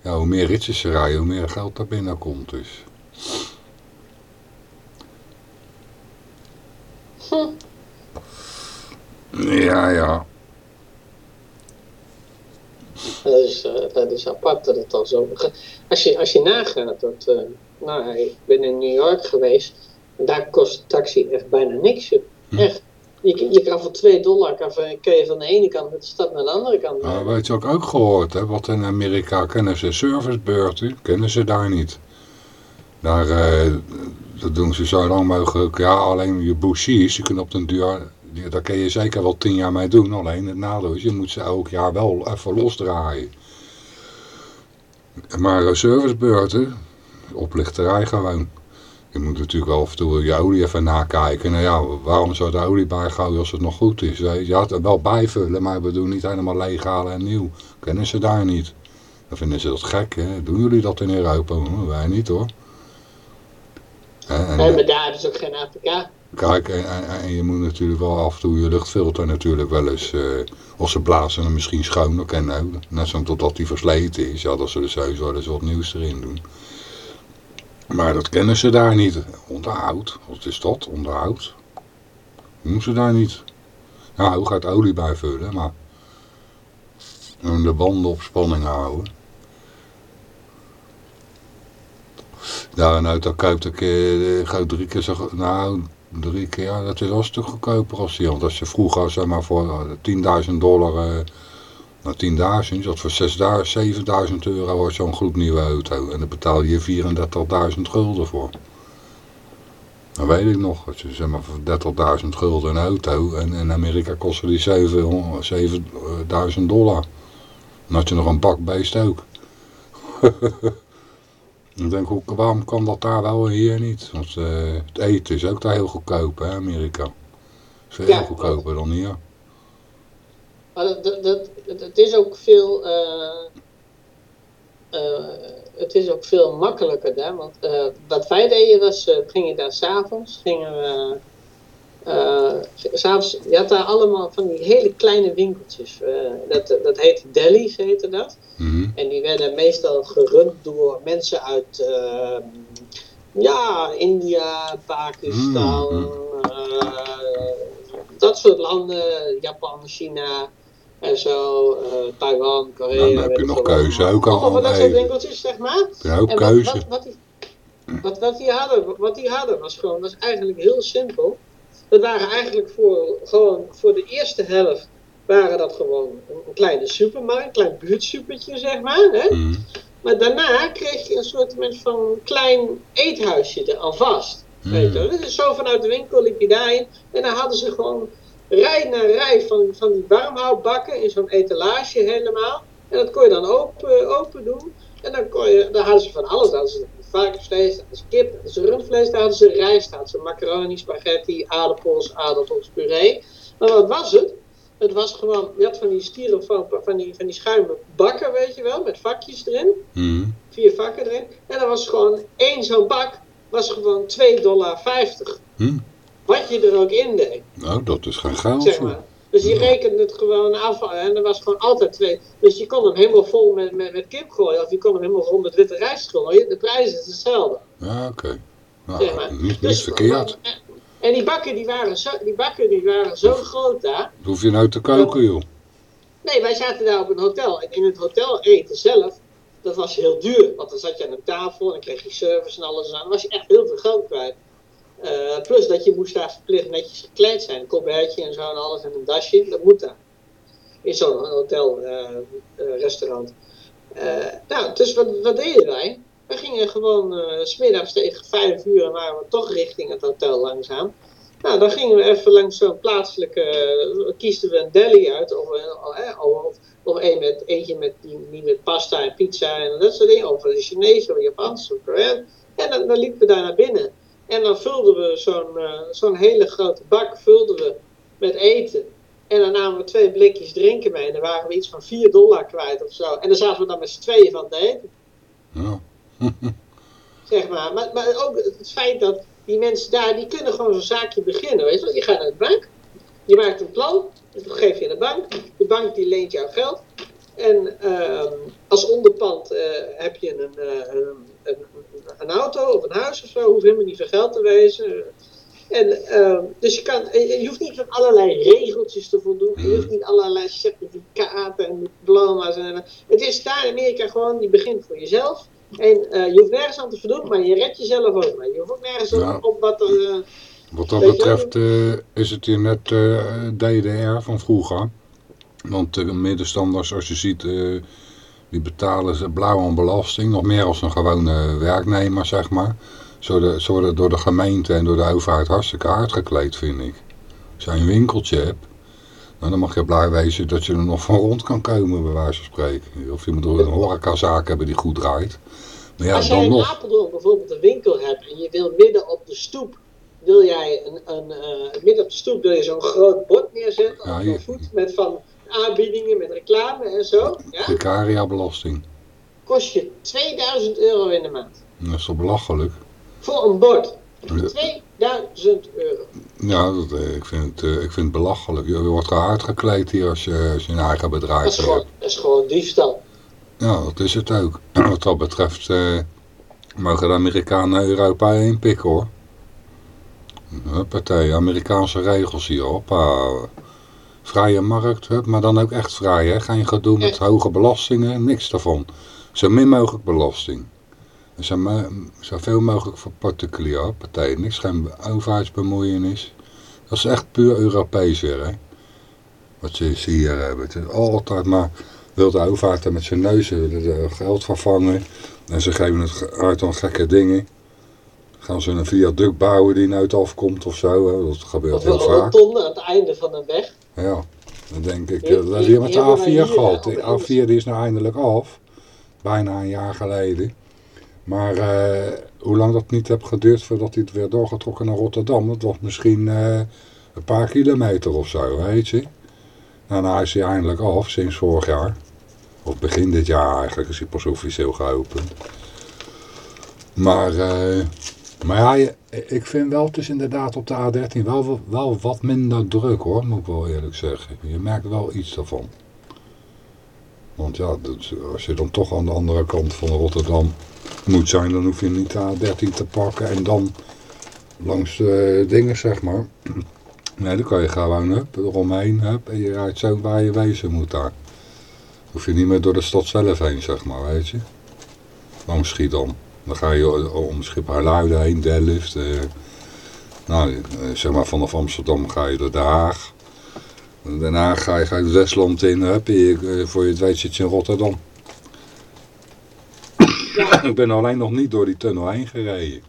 Ja, hoe meer ritjes ze rijden, hoe meer geld daar binnenkomt dus. Hm. Ja, ja. Dat is, eh, dat is apart dat het al zo. Als je, als je nagaat, dat, eh, nou, ik ben in New York geweest. Daar kost een taxi echt bijna niks. Hm. Echt. Je, je kan voor 2 dollar kan, je van de ene kant met de stad naar de andere kant. Rijden. weet je ik ook gehoord heb? Wat in Amerika kennen ze servicebeurten, kennen ze daar niet. Daar, eh, dat doen ze zo lang mogelijk. Ja, alleen je bougies, je kunt op den duur, daar kun je zeker wel tien jaar mee doen. Alleen het nadeel is, je moet ze elk jaar wel even losdraaien. Maar eh, servicebeurten, oplichterij gewoon. Je moet natuurlijk wel af en toe je olie even nakijken. Nou ja, waarom zou de olie bijhouden als het nog goed is? weet Je had er wel bijvullen, maar we doen niet helemaal leeg halen en nieuw. Kennen ze daar niet. Dan vinden ze dat gek, hè? Doen jullie dat in Europa? Wij niet hoor. En, en- Nee, maar daar hebben ze ook geen APK. Kijk, en, en- en je moet natuurlijk wel af en toe je luchtfilter natuurlijk wel eens, eh, of ze blazen hem misschien dat kan ook. Net zo totdat die versleten is, ja, dat ze er sowieso wel eens wat nieuws erin doen. Maar dat kennen ze daar niet. Onderhoud, wat is dat? Onderhoud? Doen ze daar niet. Nou, hoe gaat olie bijvullen, maar en de banden op spanning houden. Ja, een auto koopt ik eh, drie keer zo, nou, drie keer, dat is wel een stuk goedkoper als die. Want als je vroeger, zeg maar, voor eh, 10.000 dollar, eh nou 10.000, dat voor 6.000, 7.000 euro was zo'n gloednieuwe auto. En daar betaal je 34.000 gulden voor. Dat weet ik nog, dat je zeg maar voor 30.000 gulden een auto en in Amerika kostte die 700 7.000 dollar. Dan had je nog een bakbeest ook. Ik denk, hoe, waarom kan dat daar wel en hier niet? Want eh, het eten is ook daar heel goedkoop, hè, Amerika. Veel Ja. goedkoper dan hier. Maar dat, dat, dat, het- is ook veel. eh, eh, het is ook veel makkelijker daar. Want wat wij deden was. gingen daar s'avonds. Gingen we. Eh, s avonds, je had daar allemaal van die hele kleine winkeltjes. eh, dat, dat heette delis, heette dat. Mhm. En die werden meestal gerund door mensen uit eh, ja, India, Pakistan, Mm, eh, dat soort landen, Japan, China en zo, Taiwan, Korea. Nou, dan heb je nog keuze wat. ook al Allemaal dat soort winkeltjes, zeg maar. Je ook En wat, keuze. wat, wat, die, wat, wat, die hadden, wat die hadden was gewoon, was eigenlijk heel simpel. Dat waren eigenlijk voor, gewoon voor de eerste helft waren dat gewoon een, kleine supermarkt, een klein buurtsupertje zeg maar. Hè? Mhm. Maar daarna kreeg je een soort van klein eethuisje er alvast. Weet je wel. Mhm. Dus zo vanuit de winkel liep je daarin. En dan hadden ze gewoon rij na rij van, van die warmhoutbakken in zo'n etalage helemaal. En dat kon je dan open, open doen. En dan, kon je, dan hadden ze van alles. Dan hadden ze varkensvlees, dan hadden ze kip, hadden ze rundvlees, dan hadden ze rijst, hadden ze macaroni, spaghetti, aardappels, aardappelspuree. Maar wat was het? Het was gewoon, je had van die styrofoam, van die, van die schuimen bakken, weet je wel, met vakjes erin Mhm. vier vakken erin. En dan was gewoon één zo'n bak, was gewoon 2,50 dollar. Hm. Wat je er ook in deed, Nou, dat is geen geld zeg maar. Dus je rekent het gewoon af en er was gewoon altijd twee. Dus je kon hem helemaal vol met, met, met kip gooien of je kon hem helemaal vol met witte rijst gooien. De prijs is hetzelfde. Ja, oké. Nou, Zeg maar. niet, niet Dus- verkeerd. En die bakken die waren zo, die bakken, die waren zo groot daar. Dat hoef je nou te koken, joh. Nee, wij zaten daar op een hotel. En in het hotel eten zelf, dat was heel duur. Want dan zat je aan een tafel en dan kreeg je service en alles aan. Dan was je echt heel veel geld kwijt. Eh, plus dat je moest daar verplicht netjes gekleed zijn. Een colbertje en zo en alles en een dasje. Dat moet daar. In zo'n hotel, eh, restaurant. Nou, dus wat, wat deden wij? We gingen gewoon smiddags tegen vijf uur en waren we toch richting het hotel langzaam. Nou, dan gingen we even langs zo'n plaatselijke, kiesden we een deli uit, of, of, of, een met, eentje met, die, met pasta en pizza en dat soort dingen, of een Chinees of Japans of Koreaan. En dan, dan liepen we daar naar binnen. En dan vulden we zo'n eh, zo'n hele grote bak vulden we met eten. En dan namen we twee blikjes drinken mee en dan waren we iets van 4 dollar kwijt of zo. En dan zaten we dan met z'n tweeën van te eten. Ja. Zeg maar. maar. Maar ook het feit dat die mensen daar, die kunnen gewoon zo'n zaakje beginnen. Weet je wel? Je gaat naar de bank, je maakt een plan, dat geef je aan de bank. De bank die leent jou geld. En ehm, als onderpand eh, heb je een, eh, een, een, een auto of een huis of zo, hoeft helemaal niet veel geld te wezen. En, ehm, dus je, kan, je je hoeft niet aan allerlei regeltjes te voldoen. Je hoeft niet allerlei certificaten en diploma's. En, het is daar in Amerika gewoon, je begint voor jezelf. En eh, je hoeft nergens aan te voldoen, maar je redt jezelf ook mee. Je hoeft ook nergens op, wat er... eh, Wat dat betreft eh, is het hier net eh, DDR van vroeger. Want de middenstanders, zoals je ziet, eh, die betalen ze blauw aan belasting. Nog meer als een gewone werknemer, zeg maar. Ze worden, ze worden door de gemeente en door de overheid hartstikke hard gekleed, vind ik. Als je een winkeltje hebt, nou, dan mag je blij wezen dat je er nog van rond kan komen, bij wijze van spreken. Of je moet een horecazaak hebben die goed draait. Maar ja, Als jij in nog. Apeldoorn bijvoorbeeld een winkel hebt en je wil midden op de stoep, wil jij een, een, eh, midden op de stoep wil je zo'n groot bord neerzetten Ja, op je- een voet met van aanbiedingen, met reclame en zo, ja, Precaria-belasting. kost je 2000 euro in de maand. Dat is toch belachelijk? Voor een bord. Ja. 2000 euro. Ja, dat, eh, ik, vind het, eh, ik vind het belachelijk. Je wordt hard gekleed hier als je, als je een eigen Dat bedrijf is gewoon, hebt. dat is gewoon diefstal. Ja, dat is het ook. Wat dat betreft eh, mogen de Amerikanen Europa inpikken hoor. Partij, Amerikaanse regels hier, hoppa. Vrije markt, maar dan ook echt vrij. Hè? Geen gedoe met hoge belastingen, niks daarvan. Zo min mogelijk belasting. Zo, zoveel mogelijk voor particuliere partijen. Niks, geen overheidsbemoeienis. Dat is echt puur Europees weer, hè. Wat ze hier hebben. Het is altijd maar... Wil de overheid er met zijn neus willen de geld van vangen. En ze geven het uit aan gekke dingen. Gaan ze een viaduct bouwen die nooit afkomt of zo. Hè. Dat gebeurt Of heel een vaak. rotonde aan het einde van een weg. Ja, dan denk ik, eh, dat is hier- met de hier hebben wij A4 hier, gehad. eh, De op de A4 die is nou eindelijk af. Bijna een jaar geleden. Maar eh, hoe lang dat niet heeft geduurd voordat hij het weer doorgetrokken naar Rotterdam. Dat was misschien eh, een paar kilometer of zo, weet je. Nou, nou is hij eindelijk af, sinds vorig jaar. Of begin dit jaar eigenlijk is hij pas officieel geopend. Maar, eh, maar ja, ik vind wel, het is inderdaad op de A13 wel, wel wat minder druk hoor, moet ik wel eerlijk zeggen. Je merkt wel iets daarvan. Want ja, als je dan toch aan de andere kant van Rotterdam moet zijn, dan hoef je niet de A13 te pakken en dan langs de dingen zeg maar. Nee, dan kan je gewoon hup, eromheen hup, en je rijdt zo waar je wezen moet daar. Hoef je niet meer door de stad zelf heen zeg maar, weet je. Langs Schiedam. Dan ga je om Schiphaarluiden heen, Delft. eh, nou, eh, zeg maar vanaf Amsterdam ga je door Den Haag. Daarna ga je, ga je het Westland in, en je, eh, voor je het weet zit je in Rotterdam. Ik ben alleen nog niet door die tunnel heen gereden.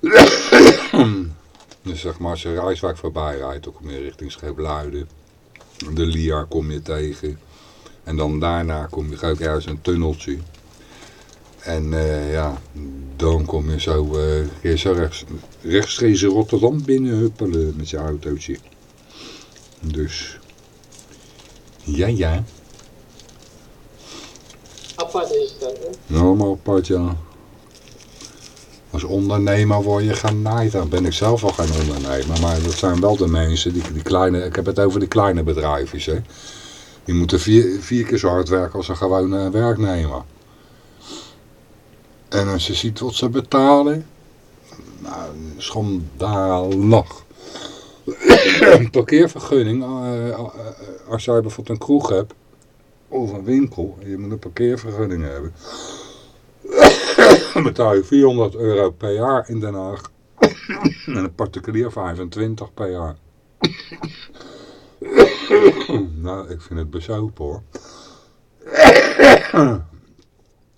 dus zeg maar als je Rijswijk voorbij rijdt, dan kom je richting Schipluiden. De Liar kom je tegen. En dan daarna kom je ga ik ergens een tunneltje. En eh, ja, dan kom je zo, eh, je zo rechts, rechtstreeks in Rotterdam binnen huppelen met je autootje. Dus, ja ja, apart is het ook. hè. nou maar apart ja. Als ondernemer word je genaaid. Dan ben ik zelf al geen ondernemer. Maar dat zijn wel de mensen, die, die kleine, ik heb het over die kleine bedrijfjes. Hè. Die moeten vier, vier keer zo hard werken als een gewone werknemer. En als je ziet wat ze betalen. Nou, schandalig. een parkeervergunning. Uh, als jij bijvoorbeeld een kroeg hebt. Of een winkel. Je moet een parkeervergunning hebben. Dan betaal je 400 euro per jaar in Den Haag. en een particulier 25 per jaar. nou, ik vind het bezopen hoor.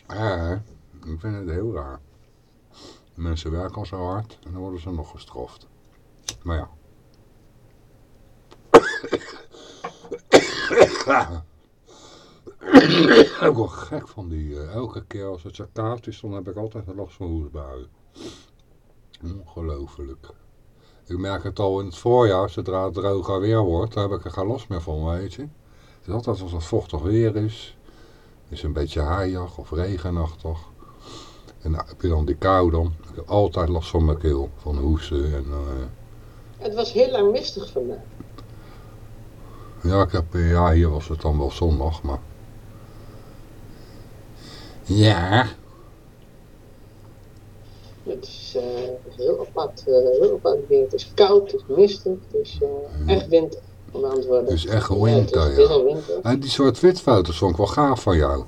ja, ik vind het heel raar. Mensen werken al zo hard en dan worden ze nog gestraft. Maar ja. ik wel gek van die, uh, elke keer als het zo is, dan heb ik altijd een last van hoesbuien. Ongelooflijk. Ik merk het al in het voorjaar, zodra het droger weer wordt, daar heb ik er geen last meer van, weet je. Het is altijd als het vochtig weer is. Is een beetje haaiig of regenachtig. En nou, heb je dan die kou dan. Ik heb altijd last van mijn keel, van hoesten. En, uh... Het was heel lang mistig vandaag. Ja, ik heb, ja, hier was het dan wel zondag, maar... Ja. Het is uh, heel apart, uh, heel apart weer. Het is koud, het is mistig, het is echt winter. Het is echt winter, ja. ja. winter. En die zwart-wit foto's vond ik wel gaaf van jou.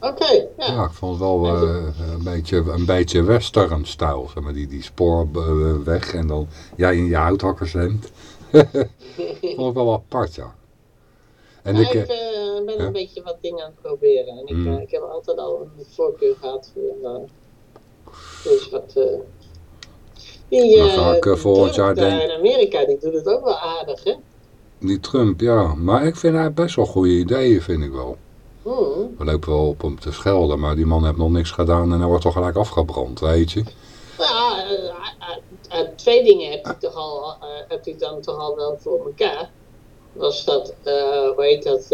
Oké, okay, ja. Ja, ik vond het wel een beetje, een beetje western stijl, zeg maar, die, die spoor weg en dan jij in je houthakkershemd. vond ik wel apart, ja. En ja, ik, ik uh, ben ja? een beetje wat dingen aan het proberen. En ik, mm. ik heb altijd al een voorkeur gehad voor dus wat... die vaak die volgend jaar denk... in Amerika, die doet het ook wel aardig, hè? Die Trump, ja. Maar ik vind hij best wel goede ideeën, vind ik wel. We lopen wel op hem te schelden, maar die man heeft nog niks gedaan en hij wordt toch gelijk afgebrand, weet je. Ja, twee dingen heb je, toch al, heb je dan toch al wel voor elkaar was dat, hoe heet dat,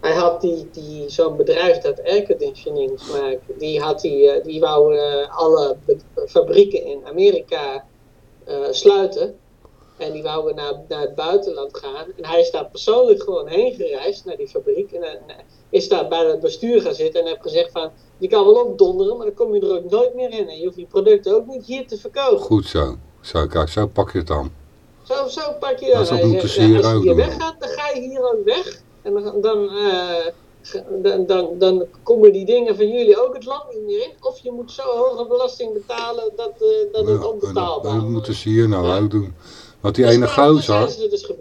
hij had die, die, zo'n bedrijf dat airconditionings maakt, die, had die, die wou alle fabrieken in Amerika sluiten. En die wouden naar, naar het buitenland gaan. En hij is daar persoonlijk gewoon heen gereisd naar die fabriek. En, en is daar bij het bestuur gaan zitten en heeft gezegd van... Je kan wel opdonderen, maar dan kom je er ook nooit meer in. En je hoeft die producten ook niet hier te verkopen. Goed zo. Zo, kijk, zo pak je het dan. Zo, zo pak je dat. Dat moeten ze hier als je hier doen. weggaat, dan ga je hier ook weg. En dan, dan, uh, dan, dan, dan komen die dingen van jullie ook het land niet meer in. Of je moet zo hoge belasting betalen dat, uh, dat het onbetaalbaar is. Dat moeten ze hier nou ja. ook doen. Want die dus ene gozer, dus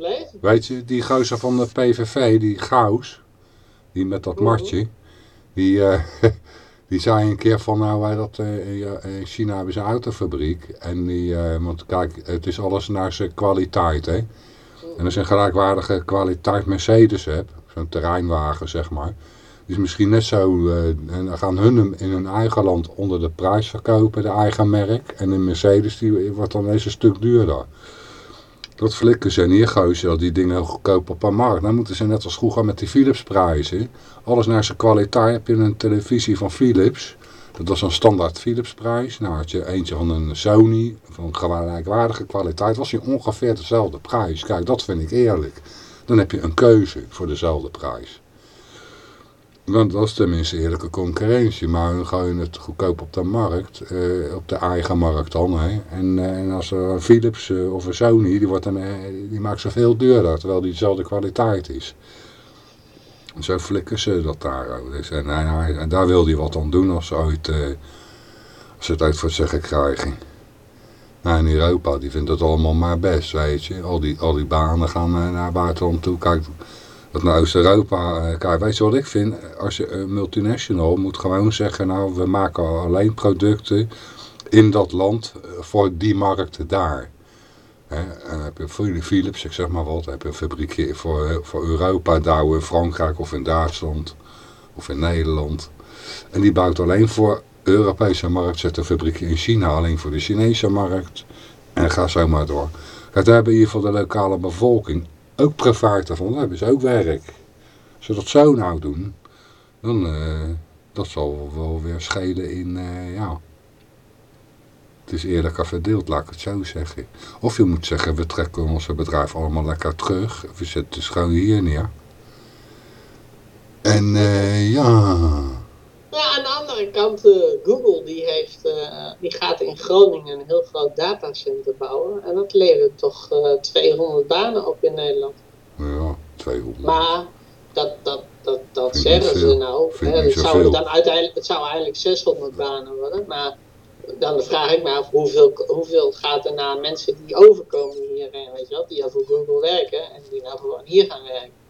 weet je, die gozer van de PVV, die Gaus, die met dat martje, die, uh, die zei een keer van, nou wij dat, uh, in China hebben ze een autofabriek. En die, uh, want kijk, het is alles naar zijn kwaliteit, hè. En als je een gelijkwaardige kwaliteit Mercedes hebt, zo'n terreinwagen zeg maar. Die is misschien net zo, uh, en dan gaan hun hem in hun eigen land onder de prijs verkopen, de eigen merk. En de Mercedes die wordt dan eens een stuk duurder. Dat flikken ze. En hier ze die dingen goedkoop op een markt. Dan moeten ze net als vroeger met die Philips prijzen. Alles naar zijn kwaliteit. Heb je een televisie van Philips. Dat was een standaard Philips prijs. Nou had je eentje van een Sony. Van gelijkwaardige kwaliteit. Was die ongeveer dezelfde prijs. Kijk, dat vind ik eerlijk. Dan heb je een keuze voor dezelfde prijs. Want dat is tenminste eerlijke concurrentie. Maar dan ga je het goedkoop op de markt. Uh, op de eigen markt dan. Hè. En, uh, en als er een Philips uh, of een Sony. Die, wordt dan, die maakt ze veel duurder. Terwijl die dezelfde kwaliteit is. En zo flikken ze dat daar. Dus, en, en, en, daar wil hij wat aan doen als ze, ooit, als ze het uit voor het zeggen krijgen. Nou, in Europa, die vindt het allemaal maar best, weet je. Al die, al die banen gaan naar buitenland toe. Kijk, dat naar Oost-Europa, kijk, weet je wat ik vind? Als je een multinational moet gewoon zeggen, nou, we maken alleen producten in dat land voor die markt daar. He, heb je Philips, ik zeg maar wat, heb je een fabriekje voor, voor Europa, daar in Frankrijk of in Duitsland of in Nederland. En die bouwt alleen voor Europese markt, zet een fabriekje in China alleen voor de Chinese markt. En ga zo maar door. Daar hebben in ieder geval de lokale bevolking ook profijt ervan, dan hebben ze ook werk. Als ze dat zo nou doen, dan uh, dat zal wel weer schelen in, uh, ja, Het is eerlijker verdeeld, laat ik het zo zeggen. Of je moet zeggen, we trekken onze bedrijf allemaal lekker terug. We zetten het gewoon hier neer. En uh, ja... Ja, aan de andere kant, uh, Google die, heeft, uh, die gaat in Groningen een heel groot datacenter bouwen. En dat levert toch 200 banen op in Nederland. Ja, 200. Maar dat, dat, dat, dat zeggen ze nou. Hè, het, zou dan uiteindelijk, het zou eigenlijk 600 banen worden. Maar dan vraag ik me af hoeveel, hoeveel gaat er naar mensen die overkomen hierheen, weet je wel, die al voor Google werken en die nou gewoon hier gaan werken.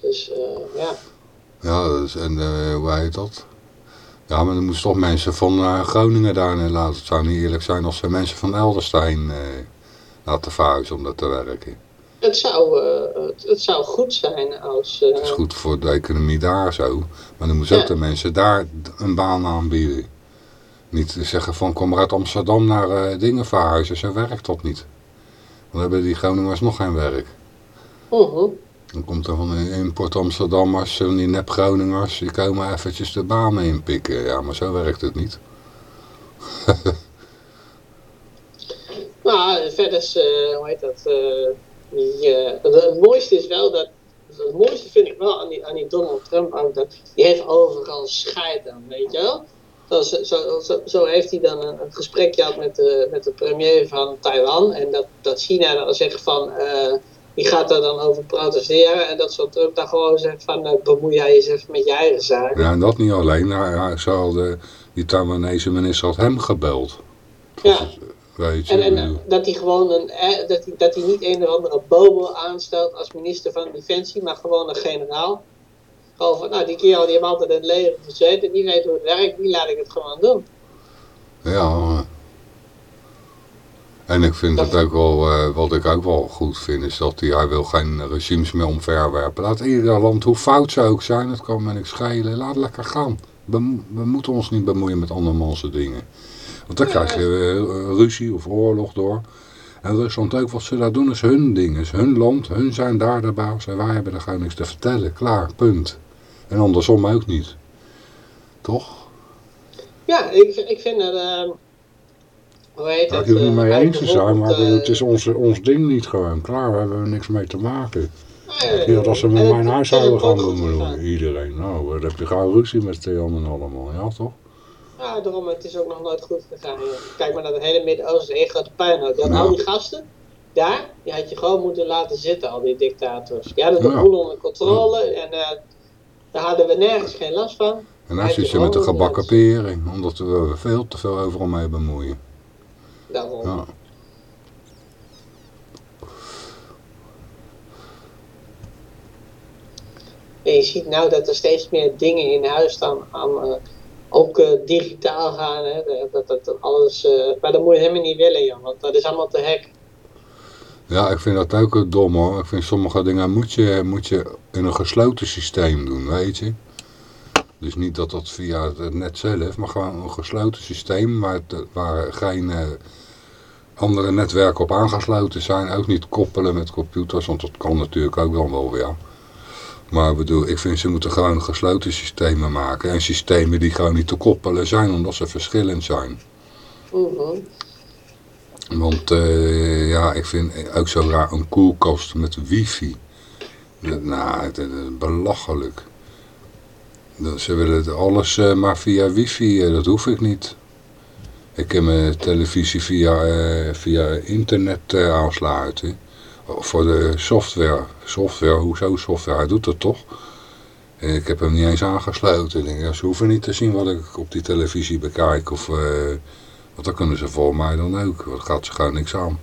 Dus ja. Ja, dus, en uh, hoe heet dat? Ja, maar er moesten toch mensen van uh, Groningen daar laten. Het zou niet eerlijk zijn als ze mensen van Elderstein laten verhuizen om dat te werken. Het zou, het, het, zou goed zijn als... het is goed voor de economie daar zo. Maar dan moeten ja. ook de mensen daar een baan aanbieden. Niet zeggen van kom maar uit Amsterdam naar uh, dingen verhuizen. Zo werkt dat niet. Dan hebben die Groningers nog geen werk. Uh -huh. Dan komt er van een import Amsterdammers, die nep Groningers, die komen eventjes de banen inpikken. Ja, maar zo werkt het niet. nou, verder is, uh, hoe heet dat, uh, het mooiste is wel dat, het mooiste vind ik wel aan die, aan die Donald Trump ook, dat die heeft overal scheid aan, weet je wel. Zo, zo, zo, zo, heeft hij dan een, een gesprekje gehad met de, met de premier van Taiwan. En dat, dat China dan zegt van, uh, die gaat daar dan over protesteren. En dat zo Trump dan gewoon zegt van, uh, bemoei jij eens even met je eigen zaken. Ja, en dat niet alleen. Nou, ja, zo de, die Taiwanese minister had hem gebeld. Ja. Weet je, en, en dat hij gewoon een, dat hij, dat hij niet een of andere bobo aanstelt als minister van Defensie, maar gewoon een generaal. Gewoon van, nou die kerel die heeft altijd in het leger gezeten, die weet hoe het werkt, die laat ik het gewoon doen. Ja, en ik vind het ook wel, uh, wat ik ook wel goed vind, is dat hij, hij wil geen regimes meer omverwerpen. Laat ieder land, hoe fout ze ook zijn, dat kan me niks schelen, laat lekker gaan. We, we moeten ons niet bemoeien met andermans dingen. Want dan krijg je uh, ruzie of oorlog door. En Rusland ook, wat ze daar doen is hun ding, is hun land, hun zijn daar de baas en wij hebben er gewoon niks te vertellen. Klaar, punt. En andersom ook niet. Toch? Ja, ik, ik vind dat... Uh, hoe heet? Ik het niet mee eens te zijn, maar het is ons, ons ding niet gewoon. Klaar, we hebben er niks mee te maken. Nee, ja, dat ze met mijn huishouden gaan doen, iedereen. Nou, dan heb je gauw ruzie met de en allemaal, ja toch? Ja, daarom, het is ook nog nooit goed gegaan. Kijk maar naar het hele Midden-Oosten, één grote puinhoop. Had al die gasten, daar, die had je gewoon moeten laten zitten, al die dictators. Die hadden de boel onder controle en uh, daar hadden we nergens geen last van. En dan zit je met de gebakken pering, omdat we veel te veel overal mee bemoeien. Daarom. Ja. En je ziet nou dat er steeds meer dingen in huis staan aan, uh, ook uh, digitaal gaan. Hè? Dat, dat, dat alles, uh, maar dat moet je helemaal niet willen, Jan, want dat is allemaal te hack. Ja, ik vind dat ook dom hoor. Ik vind sommige dingen moet je, moet je in een gesloten systeem doen, weet je. Dus niet dat dat via het net zelf, maar gewoon een gesloten systeem waar, het, waar geen andere netwerken op aangesloten zijn. Ook niet koppelen met computers, want dat kan natuurlijk ook dan wel weer. Maar ik bedoel, ik vind ze moeten gewoon gesloten systemen maken. En systemen die gewoon niet te koppelen zijn, omdat ze verschillend zijn. Mm Want uh, ja, ik vind ook zo raar een koelkast met wifi. Dat, nou, dat is belachelijk. Ze willen alles uh, maar via wifi, uh, dat hoef ik niet. Ik kan mijn televisie via, via internet aansluiten voor de software. Software, hoezo software? Hij doet het toch? Ik heb hem niet eens aangesloten. Ja, ze hoeven niet te zien wat ik op die televisie bekijk. Of, uh, want dan kunnen ze voor mij dan ook. Dat gaat ze gewoon niks aan.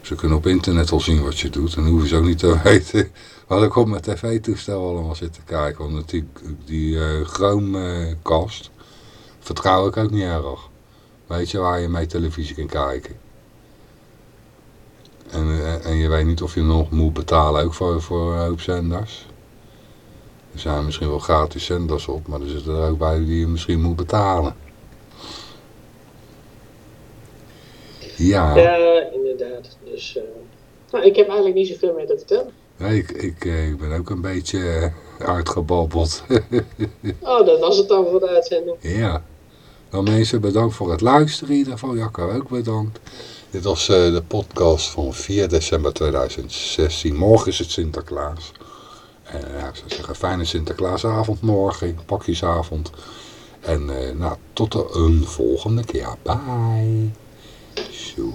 Ze kunnen op internet al zien wat je doet. En dan hoeven ze ook niet te weten wat ik op mijn tv-toestel allemaal zit te kijken. Want die, die uh, Chromecast vertrouw ik ook niet erg. Weet je waar je mee televisie kan kijken. En, eh, en je weet niet of je nog moet betalen ook voor, voor een hoop zenders. Er zijn misschien wel gratis zenders op, maar er zitten er ook bij die je misschien moet betalen. Ja. Ja, inderdaad. Dus, uh, nou, ik heb eigenlijk niet zoveel meer te vertellen. Nee, ik, ik, eh, ik ben ook een beetje uitgebabbeld. oh, dat was het dan voor de uitzending. Ja. Nou mensen, bedankt voor het luisteren in ieder geval. Jacco ook bedankt. Dit was uh, de podcast van 4 december 2016. Morgen is het Sinterklaas. En uh, ja, ik zou zeggen, fijne Sinterklaasavond morgen, pakjesavond. En uh, nou, tot de een volgende keer. Bye. Zo.